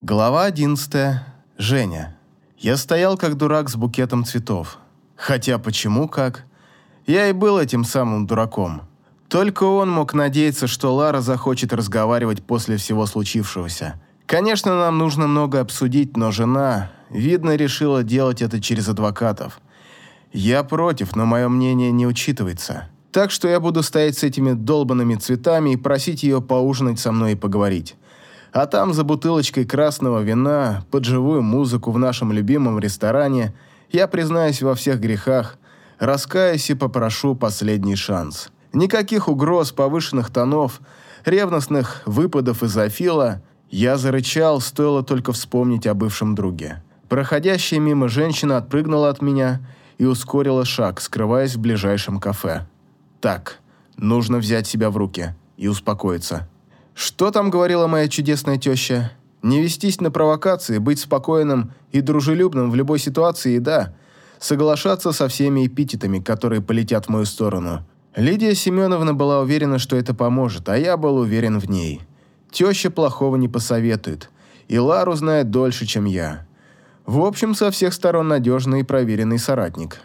Глава 11. Женя. Я стоял как дурак с букетом цветов. Хотя почему как? Я и был этим самым дураком. Только он мог надеяться, что Лара захочет разговаривать после всего случившегося. Конечно, нам нужно много обсудить, но жена, видно, решила делать это через адвокатов. Я против, но мое мнение не учитывается. Так что я буду стоять с этими долбанными цветами и просить ее поужинать со мной и поговорить. А там за бутылочкой красного вина, под живую музыку в нашем любимом ресторане, я признаюсь во всех грехах, раскаюсь и попрошу последний шанс. Никаких угроз, повышенных тонов, ревностных выпадов из Афила. Я зарычал, стоило только вспомнить о бывшем друге. Проходящая мимо женщина отпрыгнула от меня и ускорила шаг, скрываясь в ближайшем кафе. Так, нужно взять себя в руки и успокоиться. Что там говорила моя чудесная теща? Не вестись на провокации, быть спокойным и дружелюбным в любой ситуации и да, соглашаться со всеми эпитетами, которые полетят в мою сторону. Лидия Семеновна была уверена, что это поможет, а я был уверен в ней. Теща плохого не посоветует, и Лару знает дольше, чем я. В общем, со всех сторон надежный и проверенный соратник.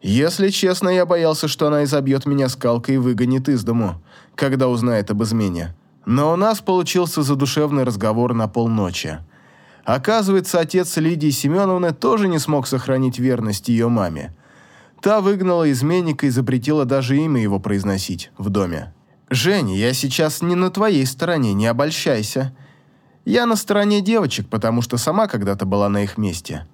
Если честно, я боялся, что она изобьет меня скалкой и выгонит из дому, когда узнает об измене. Но у нас получился задушевный разговор на полночи. Оказывается, отец Лидии Семеновны тоже не смог сохранить верность ее маме. Та выгнала изменника и запретила даже имя его произносить в доме. «Женя, я сейчас не на твоей стороне, не обольщайся. Я на стороне девочек, потому что сама когда-то была на их месте.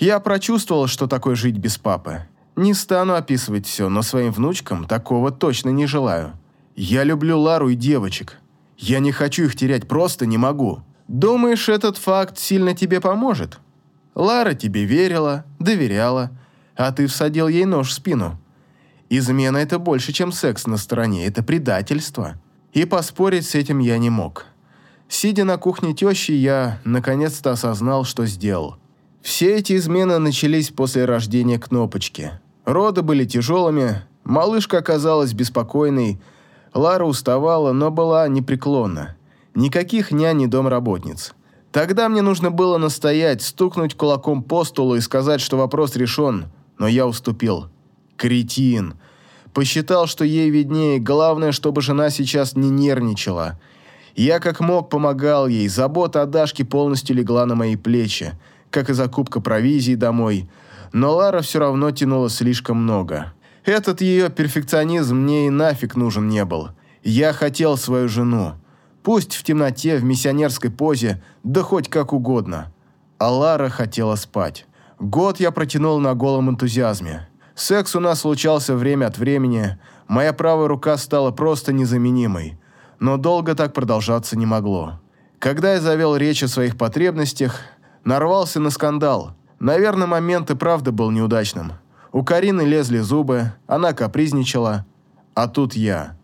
Я прочувствовал, что такое жить без папы. Не стану описывать все, но своим внучкам такого точно не желаю. Я люблю Лару и девочек. Я не хочу их терять, просто не могу. Думаешь, этот факт сильно тебе поможет? Лара тебе верила, доверяла, а ты всадил ей нож в спину. Измена – это больше, чем секс на стороне, это предательство. И поспорить с этим я не мог. Сидя на кухне тещи, я наконец-то осознал, что сделал. Все эти измены начались после рождения Кнопочки. Роды были тяжелыми, малышка оказалась беспокойной, Лара уставала, но была непреклонна. Никаких нянь и домработниц. Тогда мне нужно было настоять, стукнуть кулаком по столу и сказать, что вопрос решен, но я уступил. Кретин. Посчитал, что ей виднее, главное, чтобы жена сейчас не нервничала. Я как мог помогал ей, забота о Дашке полностью легла на мои плечи, как и закупка провизии домой, но Лара все равно тянула слишком много. Этот ее перфекционизм мне и нафиг нужен не был. Я хотел свою жену. Пусть в темноте, в миссионерской позе, да хоть как угодно. А Лара хотела спать. Год я протянул на голом энтузиазме. Секс у нас случался время от времени, моя правая рука стала просто незаменимой. Но долго так продолжаться не могло. Когда я завел речь о своих потребностях, нарвался на скандал. Наверное, момент и правда был неудачным. У Карины лезли зубы, она капризничала, а тут я.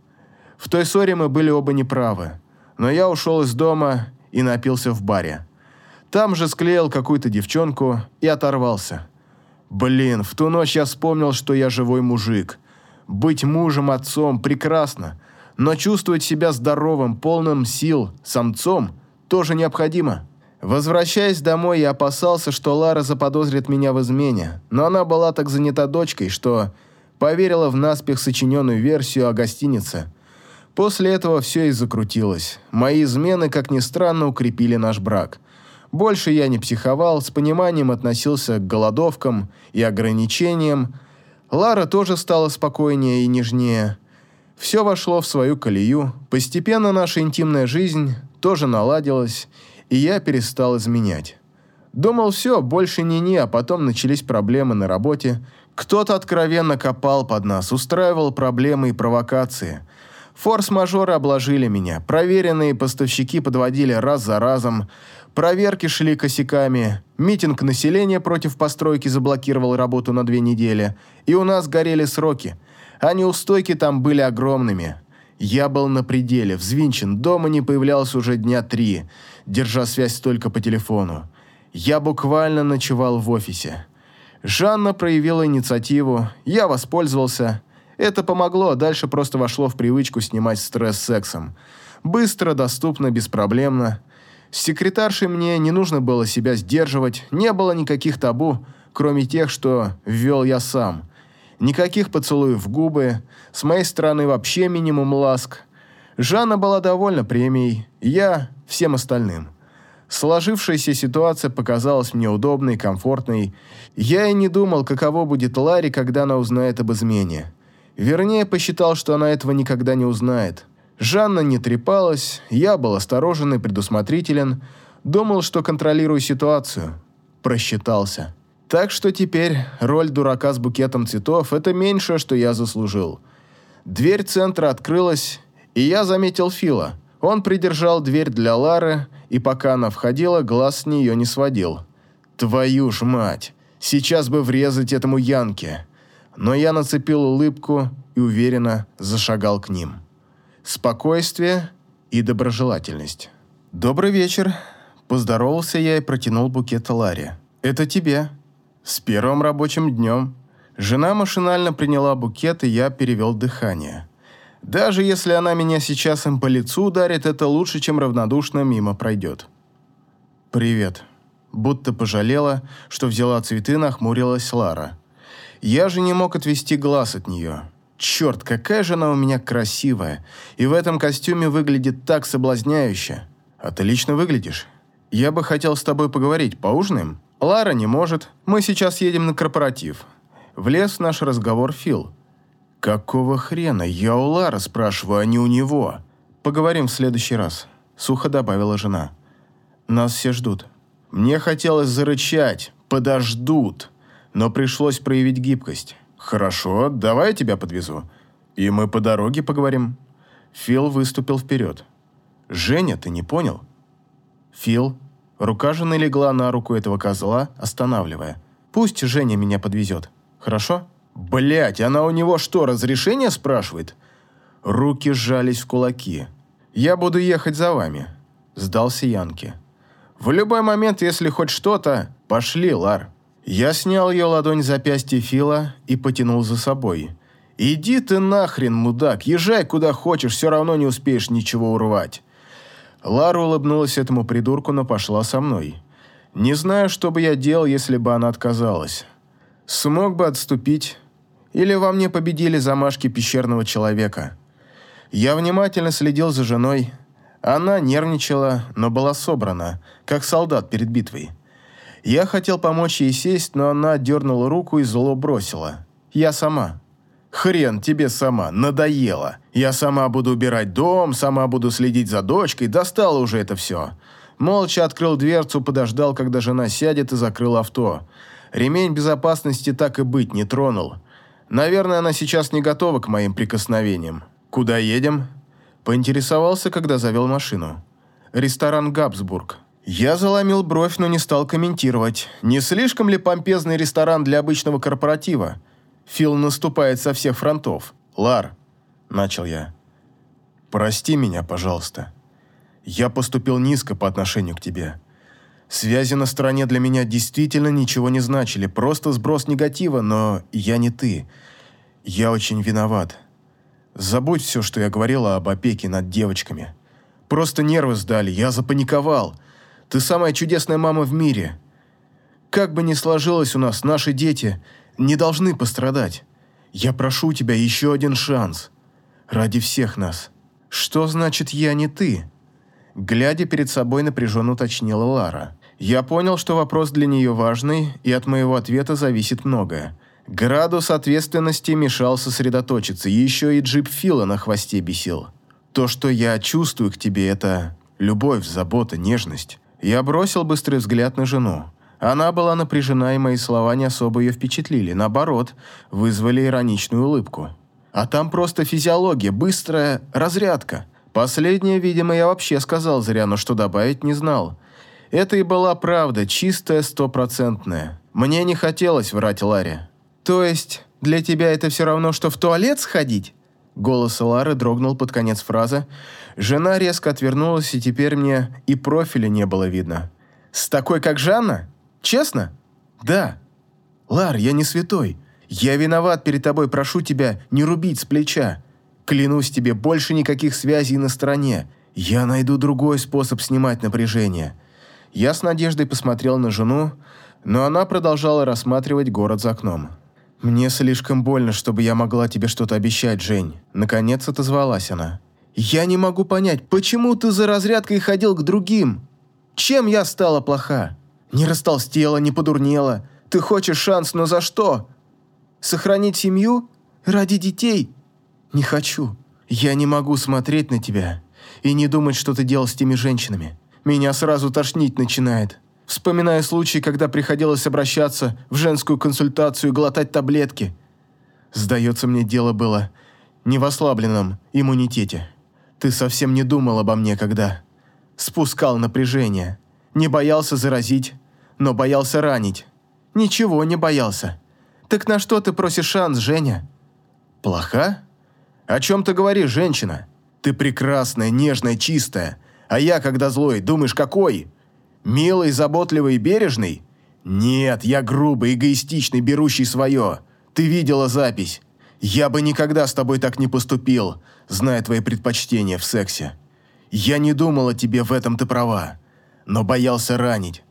В той ссоре мы были оба неправы, но я ушел из дома и напился в баре. Там же склеил какую-то девчонку и оторвался. Блин, в ту ночь я вспомнил, что я живой мужик. Быть мужем, отцом прекрасно, но чувствовать себя здоровым, полным сил, самцом тоже необходимо. Возвращаясь домой, я опасался, что Лара заподозрит меня в измене, но она была так занята дочкой, что поверила в наспех сочиненную версию о гостинице. После этого все и закрутилось. Мои измены, как ни странно, укрепили наш брак. Больше я не психовал, с пониманием относился к голодовкам и ограничениям. Лара тоже стала спокойнее и нежнее. Все вошло в свою колею. Постепенно наша интимная жизнь тоже наладилась, и я перестал изменять. Думал, все, больше не-не, а потом начались проблемы на работе. Кто-то откровенно копал под нас, устраивал проблемы и провокации. Форс-мажоры обложили меня, проверенные поставщики подводили раз за разом, проверки шли косяками, митинг населения против постройки заблокировал работу на две недели, и у нас горели сроки, а неустойки там были огромными. Я был на пределе, взвинчен, дома не появлялся уже дня три – держа связь только по телефону. Я буквально ночевал в офисе. Жанна проявила инициативу, я воспользовался. Это помогло, а дальше просто вошло в привычку снимать стресс сексом. Быстро, доступно, беспроблемно. С секретаршей мне не нужно было себя сдерживать, не было никаких табу, кроме тех, что ввел я сам. Никаких поцелуев в губы, с моей стороны вообще минимум ласк. Жанна была довольна премией, я – всем остальным. Сложившаяся ситуация показалась мне удобной, комфортной. Я и не думал, каково будет Ларри, когда она узнает об измене. Вернее, посчитал, что она этого никогда не узнает. Жанна не трепалась, я был осторожен и предусмотрителен, думал, что контролирую ситуацию. Просчитался. Так что теперь роль дурака с букетом цветов – это меньшее, что я заслужил. Дверь центра открылась, и я заметил Фила. Он придержал дверь для Лары и пока она входила, глаз с нее не сводил. «Твою ж мать! Сейчас бы врезать этому Янке!» Но я нацепил улыбку и уверенно зашагал к ним. Спокойствие и доброжелательность. «Добрый вечер!» Поздоровался я и протянул букет Ларе. «Это тебе. С первым рабочим днем». Жена машинально приняла букет, и я перевел дыхание. Даже если она меня сейчас им по лицу ударит, это лучше, чем равнодушно мимо пройдет. «Привет». Будто пожалела, что взяла цветы, нахмурилась Лара. Я же не мог отвести глаз от нее. Черт, какая же она у меня красивая. И в этом костюме выглядит так соблазняюще. Отлично выглядишь. Я бы хотел с тобой поговорить. Поужинаем? Лара не может. Мы сейчас едем на корпоратив. Влез в наш разговор Фил. «Какого хрена? Я у Лара спрашиваю, а не у него». «Поговорим в следующий раз», — сухо добавила жена. «Нас все ждут». Мне хотелось зарычать, подождут, но пришлось проявить гибкость. «Хорошо, давай я тебя подвезу, и мы по дороге поговорим». Фил выступил вперед. «Женя, ты не понял?» «Фил». Рука жены легла на руку этого козла, останавливая. «Пусть Женя меня подвезет. Хорошо?» Блять, она у него что, разрешение спрашивает? Руки сжались в кулаки. Я буду ехать за вами, сдался Янке. В любой момент, если хоть что-то, пошли, Лар. Я снял ее ладонь с запястья Фила и потянул за собой. «Иди ты нахрен, мудак, езжай куда хочешь, все равно не успеешь ничего урвать». Лара улыбнулась этому придурку, но пошла со мной. Не знаю, что бы я делал, если бы она отказалась. Смог бы отступить, или во мне победили замашки пещерного человека? Я внимательно следил за женой. Она нервничала, но была собрана, как солдат перед битвой. Я хотел помочь ей сесть, но она дернула руку и зло бросила. «Я сама». «Хрен тебе сама, надоело. Я сама буду убирать дом, сама буду следить за дочкой, достало уже это все». Молча открыл дверцу, подождал, когда жена сядет и закрыл авто. Ремень безопасности так и быть не тронул. Наверное, она сейчас не готова к моим прикосновениям. Куда едем? Поинтересовался, когда завел машину. Ресторан «Габсбург». Я заломил бровь, но не стал комментировать. Не слишком ли помпезный ресторан для обычного корпоратива? Фил наступает со всех фронтов. «Лар», — начал я, — «прости меня, пожалуйста. Я поступил низко по отношению к тебе. Связи на стороне для меня действительно ничего не значили, просто сброс негатива, но я не ты. Я очень виноват. Забудь все, что я говорила об опеке над девочками. Просто нервы сдали, я запаниковал. Ты самая чудесная мама в мире. Как бы ни сложилось у нас, наши дети не должны пострадать. Я прошу тебя еще один шанс. Ради всех нас. Что значит «я не ты»? Глядя перед собой, напряженно уточнила Лара. Я понял, что вопрос для нее важный, и от моего ответа зависит многое. Градус ответственности мешал сосредоточиться, еще и джип Фила на хвосте бесил. То, что я чувствую к тебе, это любовь, забота, нежность. Я бросил быстрый взгляд на жену. Она была напряжена, и мои слова не особо ее впечатлили. Наоборот, вызвали ироничную улыбку. А там просто физиология, быстрая разрядка. Последнее, видимо, я вообще сказал зря, но что добавить не знал. Это и была правда, чистая, стопроцентная. Мне не хотелось врать Ларе. «То есть для тебя это все равно, что в туалет сходить?» Голос Лары дрогнул под конец фразы. Жена резко отвернулась, и теперь мне и профиля не было видно. «С такой, как Жанна? Честно?» «Да». «Лар, я не святой. Я виноват перед тобой, прошу тебя не рубить с плеча. Клянусь тебе, больше никаких связей на стороне. Я найду другой способ снимать напряжение. Я с надеждой посмотрел на жену, но она продолжала рассматривать город за окном. «Мне слишком больно, чтобы я могла тебе что-то обещать, Жень». Наконец отозвалась она. «Я не могу понять, почему ты за разрядкой ходил к другим? Чем я стала плоха? Не растолстела, не подурнела. Ты хочешь шанс, но за что? Сохранить семью? Ради детей? Не хочу. Я не могу смотреть на тебя и не думать, что ты делал с теми женщинами. Меня сразу тошнить начинает. Вспоминая случаи, когда приходилось обращаться в женскую консультацию и глотать таблетки. Сдается мне, дело было не в ослабленном иммунитете. Ты совсем не думал обо мне, когда спускал напряжение. Не боялся заразить, но боялся ранить. Ничего не боялся. Так на что ты просишь шанс, Женя? Плоха? О чем ты говоришь, женщина? Ты прекрасная, нежная, чистая. А я, когда злой, думаешь, какой? Милый, заботливый и бережный? Нет, я грубый, эгоистичный, берущий свое. Ты видела запись. Я бы никогда с тобой так не поступил, зная твои предпочтения в сексе. Я не думал о тебе, в этом ты права. Но боялся ранить.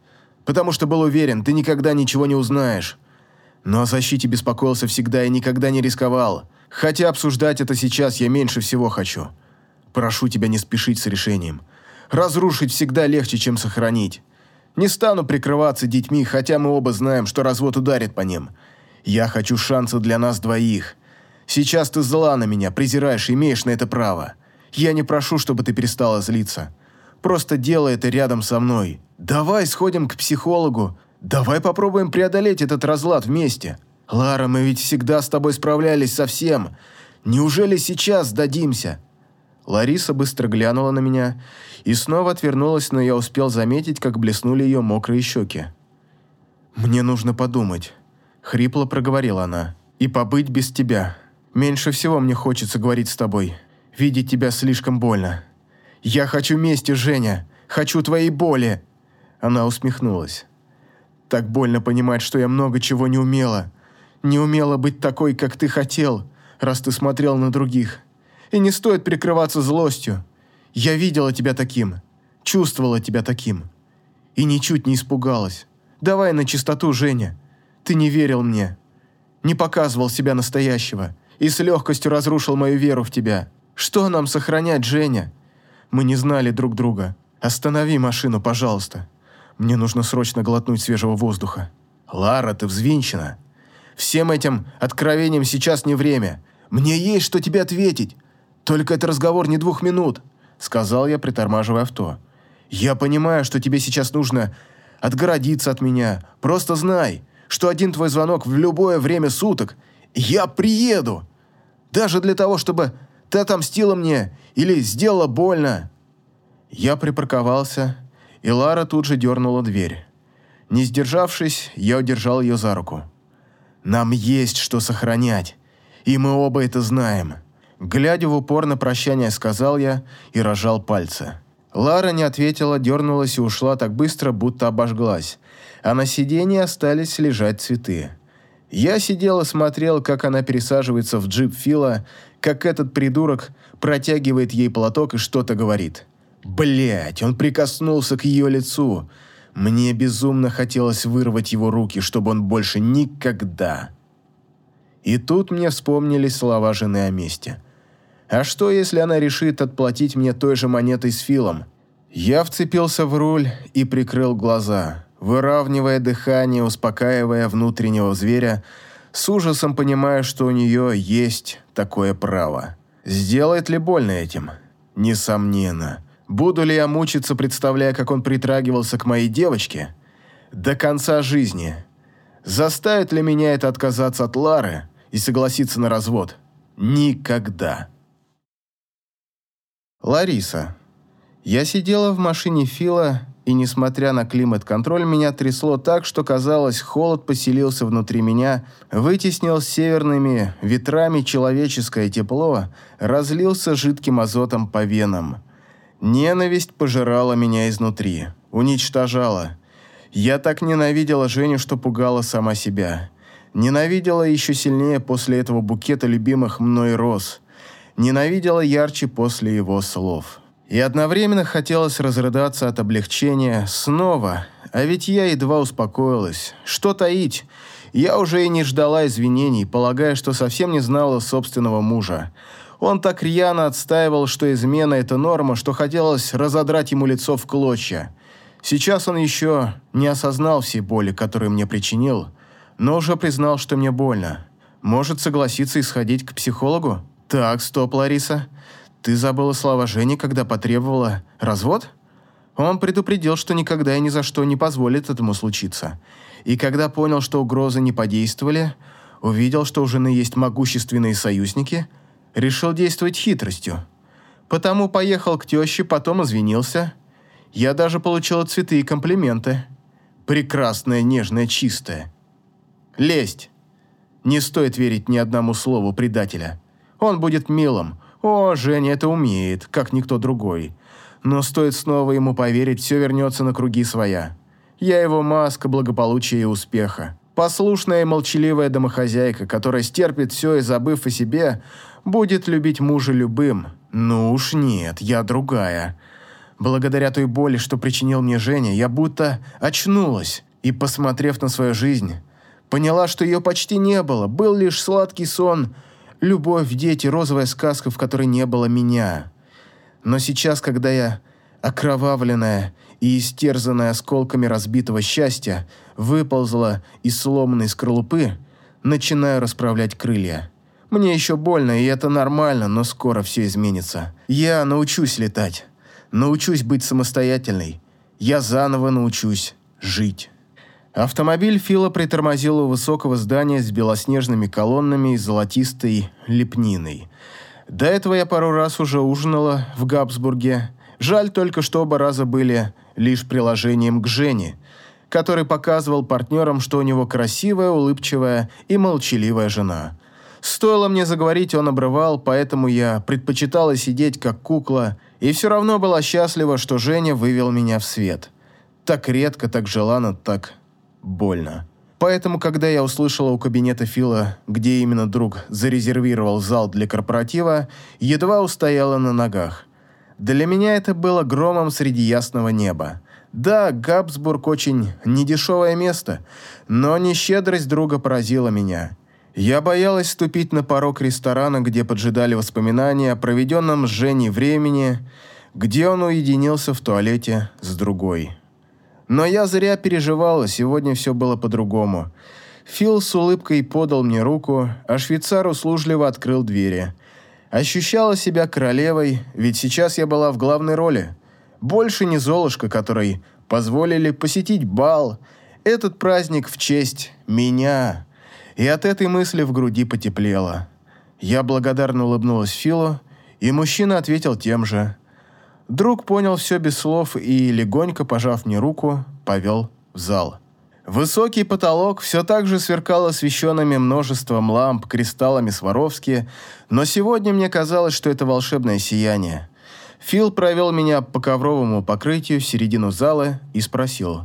Потому что был уверен, ты никогда ничего не узнаешь. Но о защите беспокоился всегда и никогда не рисковал. Хотя обсуждать это сейчас я меньше всего хочу. Прошу тебя не спешить с решением. Разрушить всегда легче, чем сохранить. Не стану прикрываться детьми, хотя мы оба знаем, что развод ударит по ним. Я хочу шанса для нас двоих. Сейчас ты зла на меня, презираешь и имеешь на это право. Я не прошу, чтобы ты перестала злиться. Просто делай это рядом со мной. Давай сходим к психологу. Давай попробуем преодолеть этот разлад вместе. Лара, мы ведь всегда с тобой справлялись со всем. Неужели сейчас сдадимся?» Лариса быстро глянула на меня и снова отвернулась, но я успел заметить, как блеснули ее мокрые щеки. «Мне нужно подумать», — хрипло проговорила она, — «и побыть без тебя. Меньше всего мне хочется говорить с тобой. Видеть тебя слишком больно. Я хочу мести, Женя, хочу твоей боли». Она усмехнулась. «Так больно понимать, что я много чего не умела. Не умела быть такой, как ты хотел, раз ты смотрел на других. И не стоит прикрываться злостью. Я видела тебя таким, чувствовала тебя таким. И ничуть не испугалась. Давай на чистоту, Женя. Ты не верил мне. Не показывал себя настоящего. И с легкостью разрушил мою веру в тебя. Что нам сохранять, Женя? Мы не знали друг друга. Останови машину, пожалуйста. Мне нужно срочно глотнуть свежего воздуха. Лара, ты взвинчена. Всем этим откровением сейчас не время. Мне есть что тебе ответить. Только это разговор не двух минут сказал я, притормаживая авто. «Я понимаю, что тебе сейчас нужно отгородиться от меня. Просто знай, что один твой звонок в любое время суток, я приеду. Даже для того, чтобы ты отомстила мне или сделала больно». Я припарковался, и Лара тут же дернула дверь. Не сдержавшись, я удержал ее за руку. «Нам есть что сохранять, и мы оба это знаем». Глядя в упор на прощание, сказал я и рожал пальцы. Лара не ответила, дернулась и ушла так быстро, будто обожглась, а на сиденье остались лежать цветы. Я сидел и смотрел, как она пересаживается в джип Фила, как этот придурок протягивает ей платок и что-то говорит. Блять, он прикоснулся к ее лицу. Мне безумно хотелось вырвать его руки, чтобы он больше никогда... И тут мне вспомнились слова жены о месте – а что, если она решит отплатить мне той же монетой с Филом? Я вцепился в руль и прикрыл глаза, выравнивая дыхание, успокаивая внутреннего зверя, с ужасом понимая, что у нее есть такое право. Сделает ли больно этим? Несомненно. Буду ли я мучиться, представляя, как он притрагивался к моей девочке? До конца жизни. Заставит ли меня это отказаться от Лары и согласиться на развод? Никогда. Лариса. Я сидела в машине Фила, и, несмотря на климат-контроль, меня трясло так, что, казалось, холод поселился внутри меня, вытеснил северными ветрами человеческое тепло, разлился жидким азотом по венам. Ненависть пожирала меня изнутри, уничтожала. Я так ненавидела Женю, что пугала сама себя. Ненавидела еще сильнее после этого букета любимых мной роз – ненавидела ярче после его слов. И одновременно хотелось разрыдаться от облегчения снова, а ведь я едва успокоилась. Что таить? Я уже и не ждала извинений, полагая, что совсем не знала собственного мужа. Он так рьяно отстаивал, что измена – это норма, что хотелось разодрать ему лицо в клочья. Сейчас он еще не осознал всей боли, которую мне причинил, но уже признал, что мне больно. Может согласиться и сходить к психологу? Так, стоп, Лариса. Ты забыла слова Жени, когда потребовала развод? Он предупредил, что никогда и ни за что не позволит этому случиться. И когда понял, что угрозы не подействовали, увидел, что у жены есть могущественные союзники, решил действовать хитростью. Потому поехал к теще, потом извинился. Я даже получила цветы и комплименты. Прекрасная, нежная, чистая. Лесть. Не стоит верить ни одному слову предателя. Он будет милым. О, Женя это умеет, как никто другой. Но стоит снова ему поверить, все вернется на круги своя. Я его маска благополучия и успеха. Послушная и молчаливая домохозяйка, которая стерпит все и, забыв о себе, будет любить мужа любым. Ну уж нет, я другая. Благодаря той боли, что причинил мне Женя, я будто очнулась и, посмотрев на свою жизнь, поняла, что ее почти не было, был лишь сладкий сон – Любовь, дети, розовая сказка, в которой не было меня. Но сейчас, когда я, окровавленная и истерзанная осколками разбитого счастья, выползла из сломанной скорлупы, начинаю расправлять крылья. Мне еще больно, и это нормально, но скоро все изменится. Я научусь летать. Научусь быть самостоятельной. Я заново научусь жить. Автомобиль Фила притормозил у высокого здания с белоснежными колоннами и золотистой лепниной. До этого я пару раз уже ужинала в Габсбурге. Жаль только, что оба раза были лишь приложением к Жене, который показывал партнерам, что у него красивая, улыбчивая и молчаливая жена. Стоило мне заговорить, он обрывал, поэтому я предпочитала сидеть как кукла, и все равно была счастлива, что Женя вывел меня в свет. Так редко, так желанно, так больно. Поэтому, когда я услышала у кабинета Фила, где именно друг зарезервировал зал для корпоратива, едва устояла на ногах. Для меня это было громом среди ясного неба. Да, Габсбург очень недешевое место, но нещедрость друга поразила меня. Я боялась ступить на порог ресторана, где поджидали воспоминания о проведенном с Женей времени, где он уединился в туалете с другой. Но я зря переживала, сегодня все было по-другому. Фил с улыбкой подал мне руку, а швейцар услужливо открыл двери. Ощущала себя королевой, ведь сейчас я была в главной роли. Больше не Золушка, которой позволили посетить бал. Этот праздник в честь меня. И от этой мысли в груди потеплело. Я благодарно улыбнулась Филу, и мужчина ответил тем же – Друг понял все без слов и, легонько пожав мне руку, повел в зал. Высокий потолок все так же сверкал освещенными множеством ламп, кристаллами Сваровски, но сегодня мне казалось, что это волшебное сияние. Фил провел меня по ковровому покрытию в середину зала и спросил,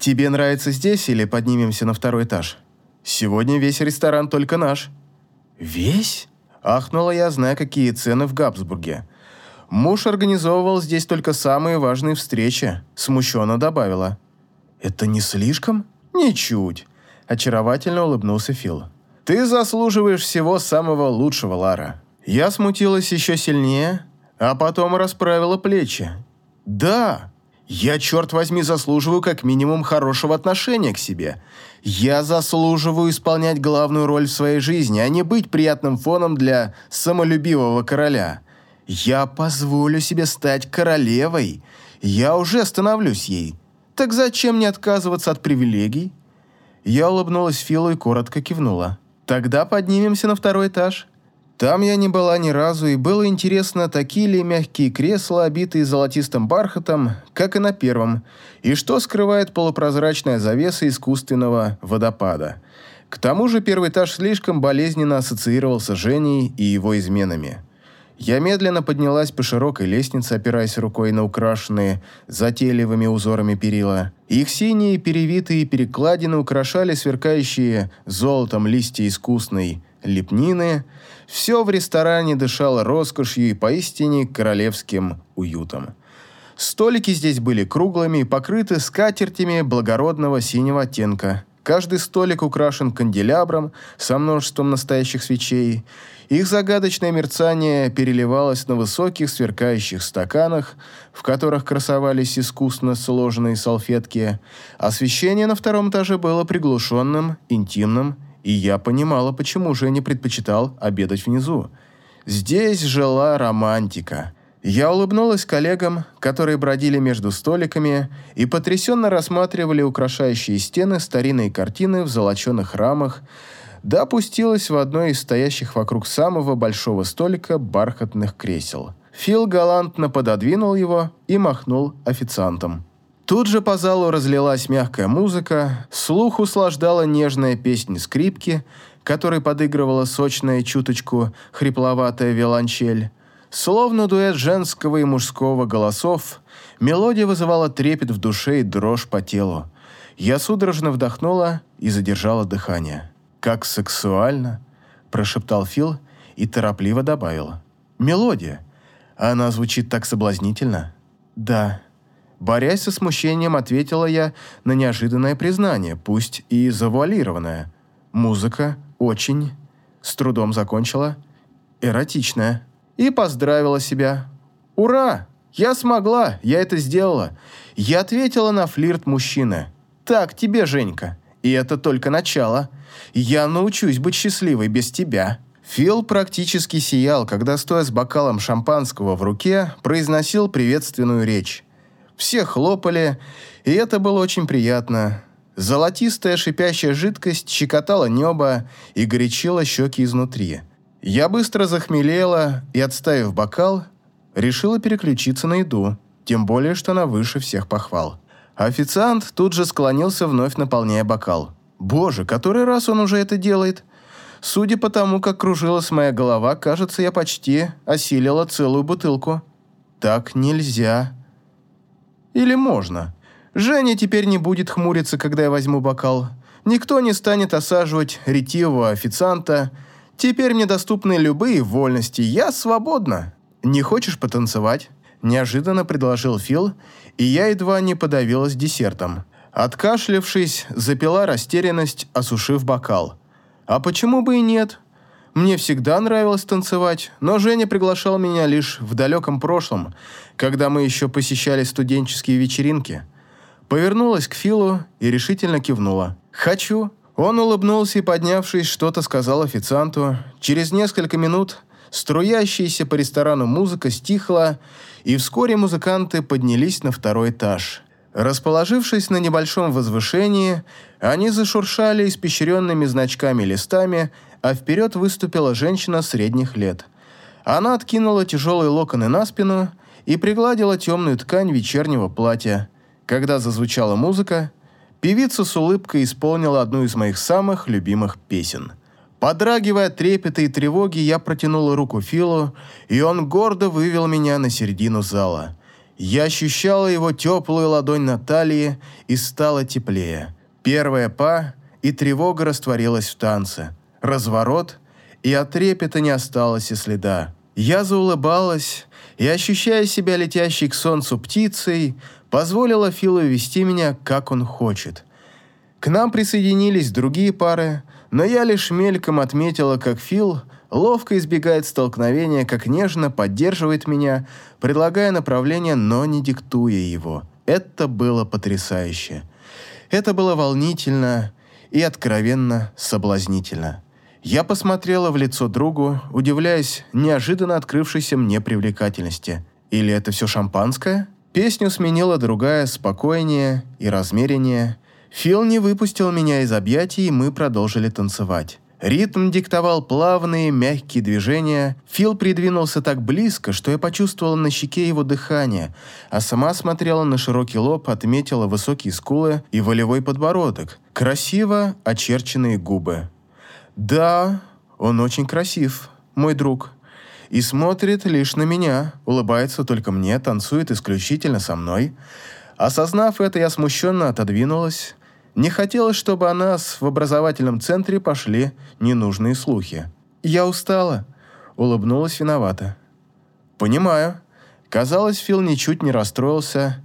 «Тебе нравится здесь или поднимемся на второй этаж? Сегодня весь ресторан только наш». «Весь?» – ахнула я, зная, какие цены в Габсбурге – Муж организовывал здесь только самые важные встречи, смущенно добавила. «Это не слишком?» «Ничуть», – очаровательно улыбнулся Фил. «Ты заслуживаешь всего самого лучшего, Лара». Я смутилась еще сильнее, а потом расправила плечи. «Да, я, черт возьми, заслуживаю как минимум хорошего отношения к себе. Я заслуживаю исполнять главную роль в своей жизни, а не быть приятным фоном для самолюбивого короля. Я позволю себе стать королевой. Я уже становлюсь ей. Так зачем мне отказываться от привилегий? Я улыбнулась Филу и коротко кивнула. Тогда поднимемся на второй этаж. Там я не была ни разу, и было интересно, такие ли мягкие кресла, обитые золотистым бархатом, как и на первом, и что скрывает полупрозрачная завеса искусственного водопада. К тому же первый этаж слишком болезненно ассоциировался с Женей и его изменами. Я медленно поднялась по широкой лестнице, опираясь рукой на украшенные затейливыми узорами перила. Их синие перевитые перекладины украшали сверкающие золотом листья искусной лепнины. Все в ресторане дышало роскошью и поистине королевским уютом. Столики здесь были круглыми и покрыты скатертями благородного синего оттенка. Каждый столик украшен канделябром со множеством настоящих свечей. Их загадочное мерцание переливалось на высоких сверкающих стаканах, в которых красовались искусно сложенные салфетки. Освещение на втором этаже было приглушенным, интимным, и я понимала, почему Женя предпочитал обедать внизу. Здесь жила романтика. Я улыбнулась коллегам, которые бродили между столиками и потрясенно рассматривали украшающие стены старинные картины в золоченых рамах, да опустилась в одно из стоящих вокруг самого большого столика бархатных кресел. Фил галантно пододвинул его и махнул официантом. Тут же по залу разлилась мягкая музыка, слух услаждала нежная песня скрипки, которой подыгрывала сочная чуточку хрипловатая виолончель. Словно дуэт женского и мужского голосов, мелодия вызывала трепет в душе и дрожь по телу. Я судорожно вдохнула и задержала дыхание. «Как сексуально!» – прошептал Фил и торопливо добавил. «Мелодия. Она звучит так соблазнительно». «Да». Борясь со смущением, ответила я на неожиданное признание, пусть и завуалированное. «Музыка очень...» С трудом закончила. «Эротичная» и поздравила себя. «Ура! Я смогла! Я это сделала!» Я ответила на флирт мужчины. «Так тебе, Женька, и это только начало. Я научусь быть счастливой без тебя». Фил практически сиял, когда, стоя с бокалом шампанского в руке, произносил приветственную речь. Все хлопали, и это было очень приятно. Золотистая шипящая жидкость щекотала небо и горячила щеки изнутри. Я быстро захмелела и, отставив бокал, решила переключиться на еду, тем более, что она выше всех похвал. Официант тут же склонился, вновь наполняя бокал. «Боже, который раз он уже это делает?» Судя по тому, как кружилась моя голова, кажется, я почти осилила целую бутылку. Так нельзя. Или можно. Женя теперь не будет хмуриться, когда я возьму бокал. Никто не станет осаживать ретивого официанта, Теперь мне доступны любые вольности, я свободна. Не хочешь потанцевать?» Неожиданно предложил Фил, и я едва не подавилась десертом. Откашлявшись, запила растерянность, осушив бокал. «А почему бы и нет?» Мне всегда нравилось танцевать, но Женя приглашал меня лишь в далеком прошлом, когда мы еще посещали студенческие вечеринки. Повернулась к Филу и решительно кивнула. «Хочу». Он улыбнулся и, поднявшись, что-то сказал официанту. Через несколько минут струящаяся по ресторану музыка стихла, и вскоре музыканты поднялись на второй этаж. Расположившись на небольшом возвышении, они зашуршали испещренными значками листами, а вперед выступила женщина средних лет. Она откинула тяжелые локоны на спину и пригладила темную ткань вечернего платья. Когда зазвучала музыка, Певица с улыбкой исполнила одну из моих самых любимых песен. Подрагивая от трепета и тревоги, я протянула руку Филу, и он гордо вывел меня на середину зала. Я ощущала его теплую ладонь на талии и стало теплее. Первая па, и тревога растворилась в танце. Разворот, и от трепета не осталось и следа. Я заулыбалась и, ощущая себя летящей к солнцу птицей, позволила Филу вести меня, как он хочет. К нам присоединились другие пары, но я лишь мельком отметила, как Фил ловко избегает столкновения, как нежно поддерживает меня, предлагая направление, но не диктуя его. Это было потрясающе. Это было волнительно и откровенно соблазнительно. Я посмотрела в лицо другу, удивляясь неожиданно открывшейся мне привлекательности. Или это все шампанское? Песню сменила другая, спокойнее и размереннее. Фил не выпустил меня из объятий, и мы продолжили танцевать. Ритм диктовал плавные, мягкие движения. Фил придвинулся так близко, что я почувствовала на щеке его дыхание, а сама смотрела на широкий лоб, отметила высокие скулы и волевой подбородок, красиво очерченные губы. «Да, он очень красив, мой друг», и смотрит лишь на меня, улыбается только мне, танцует исключительно со мной. Осознав это, я смущенно отодвинулась. Не хотелось, чтобы о нас в образовательном центре пошли ненужные слухи. «Я устала», — улыбнулась виновата. «Понимаю». Казалось, Фил ничуть не расстроился.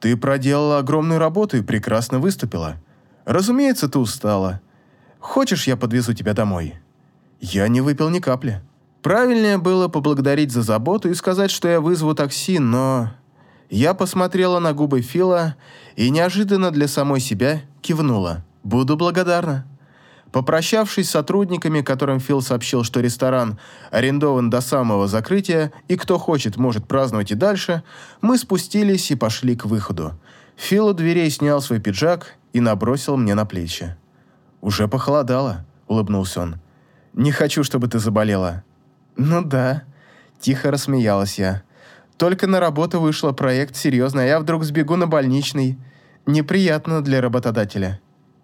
«Ты проделала огромную работу и прекрасно выступила. Разумеется, ты устала. Хочешь, я подвезу тебя домой?» Я не выпил ни капли. Правильнее было поблагодарить за заботу и сказать, что я вызову такси, но... Я посмотрела на губы Фила и неожиданно для самой себя кивнула. «Буду благодарна». Попрощавшись с сотрудниками, которым Фил сообщил, что ресторан арендован до самого закрытия, и кто хочет, может праздновать и дальше, мы спустились и пошли к выходу. Фил у дверей снял свой пиджак и набросил мне на плечи. «Уже похолодало», — улыбнулся он. «Не хочу, чтобы ты заболела». «Ну да», — тихо рассмеялась я. «Только на работу вышла, проект серьезный, а я вдруг сбегу на больничный. Неприятно для работодателя».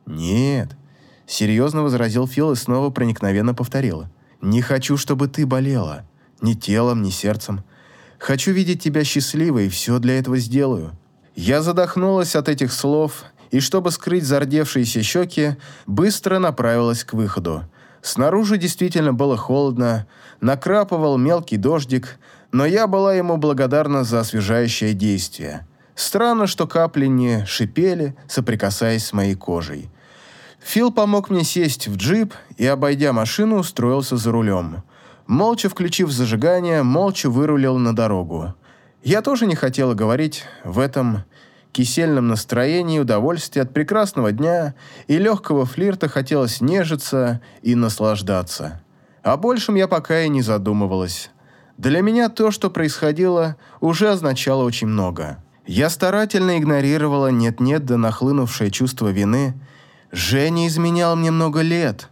«Нет», — серьезно возразил Фил и снова проникновенно повторил. «Не хочу, чтобы ты болела. Ни телом, ни сердцем. Хочу видеть тебя счастливой и все для этого сделаю». Я задохнулась от этих слов и, чтобы скрыть зардевшиеся щеки, быстро направилась к выходу. Снаружи действительно было холодно, накрапывал мелкий дождик, но я была ему благодарна за освежающее действие. Странно, что капли не шипели, соприкасаясь с моей кожей. Фил помог мне сесть в джип и, обойдя машину, устроился за рулем. Молча включив зажигание, молча вырулил на дорогу. Я тоже не хотела говорить в этом кисельном настроении, удовольствия от прекрасного дня и легкого флирта хотелось нежиться и наслаждаться. О большем я пока и не задумывалась. Для меня то, что происходило, уже означало очень много. Я старательно игнорировала нет-нет да нахлынувшее чувство вины. Женя изменял мне много лет.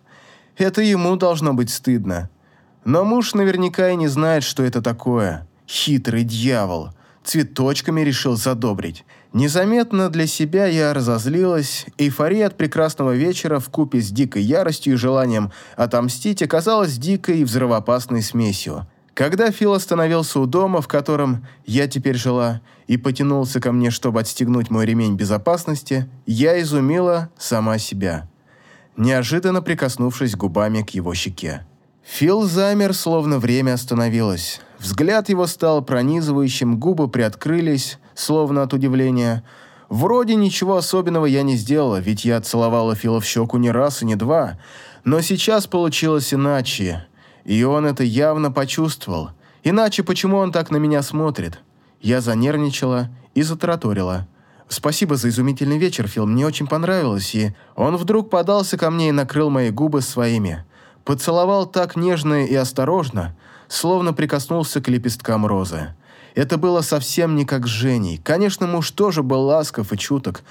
Это ему должно быть стыдно. Но муж наверняка и не знает, что это такое. Хитрый дьявол. Цветочками решил задобрить. Незаметно для себя я разозлилась. Эйфория от прекрасного вечера в купе с дикой яростью и желанием отомстить оказалась дикой и взрывоопасной смесью. Когда Фил остановился у дома, в котором я теперь жила, и потянулся ко мне, чтобы отстегнуть мой ремень безопасности, я изумила сама себя, неожиданно прикоснувшись губами к его щеке. Фил замер, словно время остановилось. Взгляд его стал пронизывающим, губы приоткрылись, словно от удивления. Вроде ничего особенного я не сделала, ведь я целовала Фила в щеку не раз и не два. Но сейчас получилось иначе. И он это явно почувствовал. Иначе почему он так на меня смотрит? Я занервничала и затараторила. «Спасибо за изумительный вечер, Фил, мне очень понравилось». И он вдруг подался ко мне и накрыл мои губы своими. Поцеловал так нежно и осторожно, словно прикоснулся к лепесткам розы. Это было совсем не как с Женей. Конечно, муж тоже был ласков и чуток,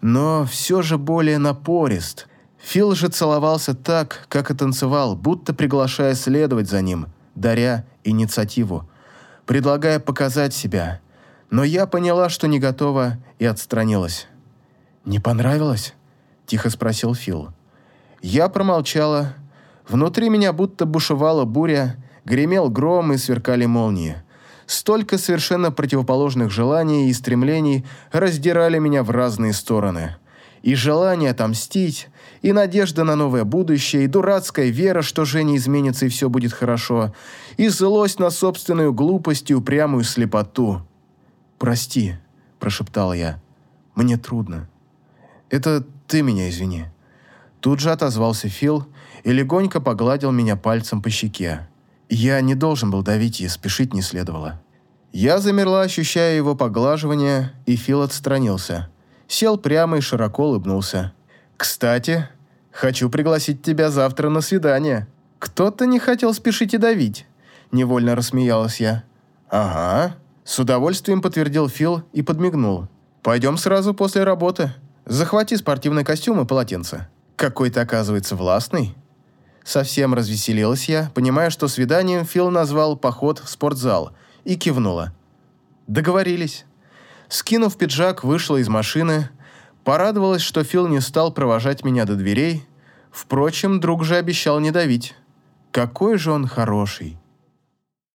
но все же более напорист. Фил же целовался так, как и танцевал, будто приглашая следовать за ним, даря инициативу, предлагая показать себя. Но я поняла, что не готова, и отстранилась. «Не понравилось?» – тихо спросил Фил. Я промолчала. Внутри меня будто бушевала буря, гремел гром и сверкали молнии. Столько совершенно противоположных желаний и стремлений раздирали меня в разные стороны. И желание отомстить, и надежда на новое будущее, и дурацкая вера, что Женя изменится и все будет хорошо, и злость на собственную глупость и упрямую слепоту. «Прости», – прошептал я, – «мне трудно». «Это ты меня извини». Тут же отозвался Фил и легонько погладил меня пальцем по щеке. Я не должен был давить и спешить не следовало. Я замерла, ощущая его поглаживание, и Фил отстранился. Сел прямо и широко улыбнулся. «Кстати, хочу пригласить тебя завтра на свидание. Кто-то не хотел спешить и давить», – невольно рассмеялась я. «Ага», – с удовольствием подтвердил Фил и подмигнул. «Пойдем сразу после работы. Захвати спортивный костюм и полотенце. Какой ты, оказывается, властный». Совсем развеселилась я, понимая, что свиданием Фил назвал поход в спортзал, и кивнула. Договорились. Скинув пиджак, вышла из машины, порадовалась, что Фил не стал провожать меня до дверей. Впрочем, друг же обещал не давить. Какой же он хороший.